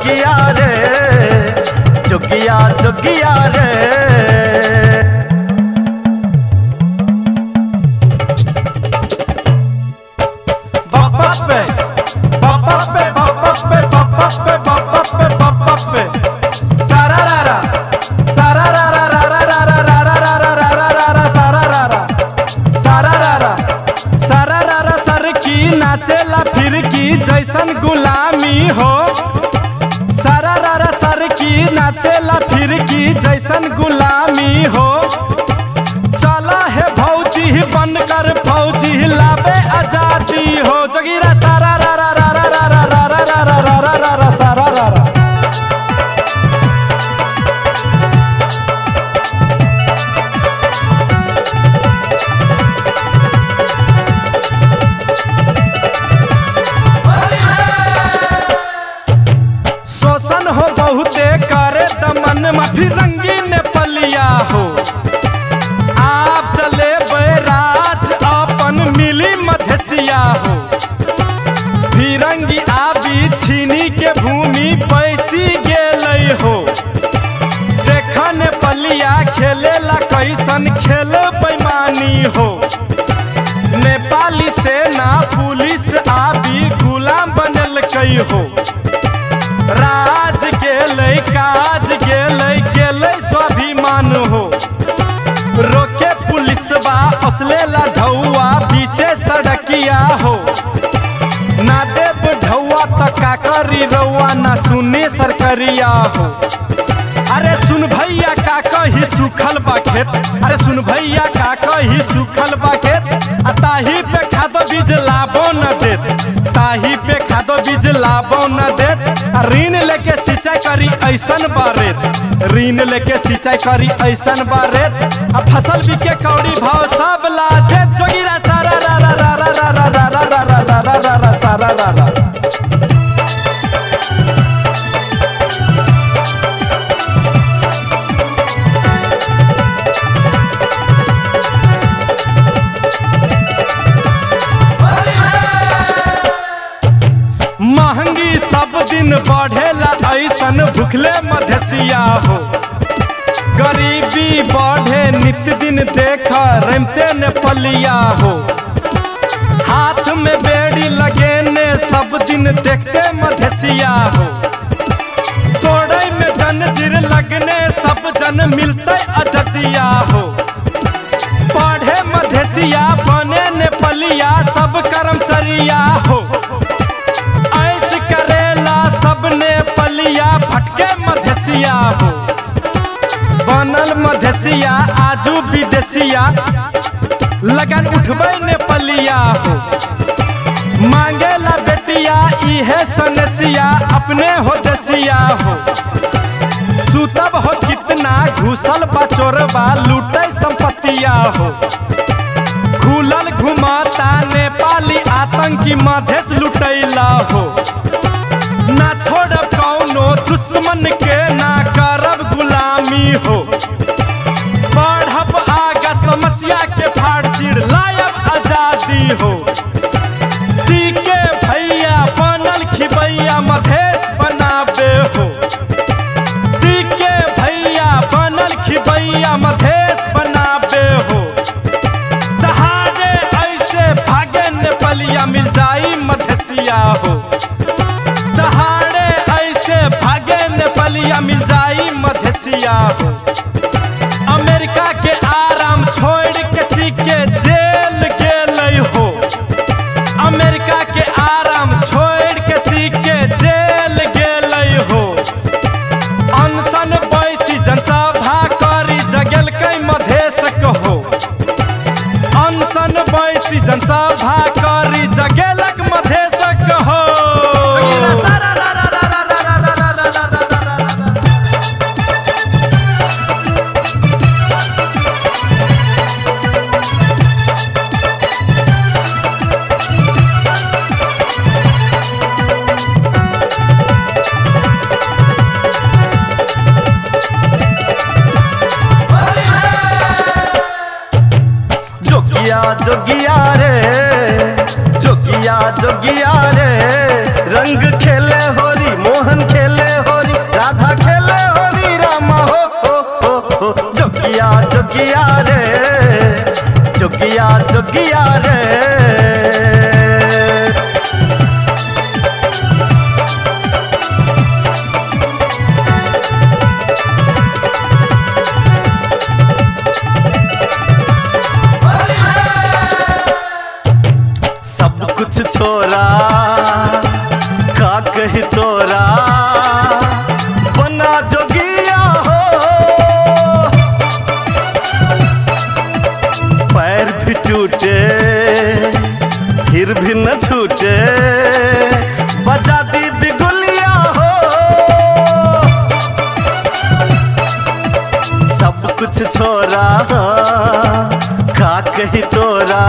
जोगिया रे जोगिया जोगिया रे। सारा की नाचेला फिर की जैसन गुलामी हो। रारा की नाचेला फिर की जैसन गुलामी हो। चला है भौजी बनकर फौजी मिली हो। फिरंगी आबी छीनी के भूमि पैसी गेल हो। देखन पलिया खेलेला कैसन खेल बेमानी हो। नेपाली सेना पुलिस आबी गुलाम बनल कई हो। राज गेलै काज गेलै स्वाभिमान हो। रोके पुलिस बा असलेला ढौआ पीछे सड़किया हो। ना देव ढौआ त का करी रउआ ना सुनी सरकरिया हो। अरे सुन भैया का कही सुखल बा खेत। अरे सुन भैया का कही सुखल बा खेत। आ ताही पे खादो बीज लाबो न देत। ताही पे खादो बीज लाबो न देत। ऋण लेके सिंचाई करी ऐसन बारेत ऋण लेके सिंचाई करी ऐसन बारेत आ फ़सल बिके कौड़ी भाव सब लाजे महँगी सब दिन बढ़ेला, ऐसन भुखले मधेसिया हो। गरीबी बढ़े नित दिन देख, रमते ने हो। दिन देखते मधेसिया हो। तोड़े में जंजीर लगने, सब जन मिलते अजतिया हो। पढ़े मधेसिया, बने ने पलिया सब कर्मचरिया हो। ऐस करेला सबने पलिया भटके मधेसिया हो। बनल मधेसिया, आजू विदेशिया, लगन उठबै ने पलिया हो। मांगेला बेटिया इहे सनसिया, अपने हो देसिया हो। सुतब हो कितना घुसल बा चोरबा लूटे संपत्तिया हो। खुलल घुमाता नेपाली आतंकी मधेश लुटैला हो। ना छोड़ कौनो दुश्मन के, ना करब गुलामी हो। बढ़ब आगा समस्या के फाड़ चिड़, लायब आज़ादी हो। खिबैया मधेश बनाबे हो। सीके भैया बनल मधेश बनाबे हो। दहाड़े ऐसे मिल जाई मधेसिया हो। दहाड़े ऐसे मिल जाई मधेसिया हो। अमेरिका के आराम छोड़ बनबैसी जनसभा करी जगेला जोगिया जोगिया रे, जोगिया जोगिया रे। रंग खेले होरी, मोहन खेले होरी, राधा खेले होरी, राम हो हो जोगिया जोगिया रे, जोगिया जोगिया रे। तोरा, का कह तोरा? बना जोगिया हो। पैर भी टूटे, फिर भी न छूटे। बजा दीदी गुलिया हो। सब कुछ छोरा का कही तोरा?